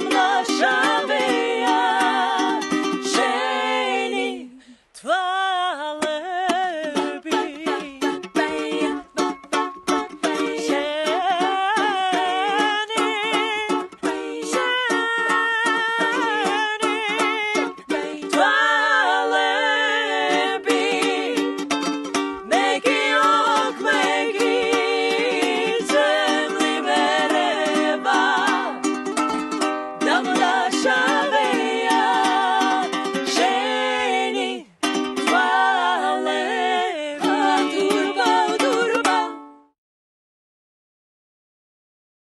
of love.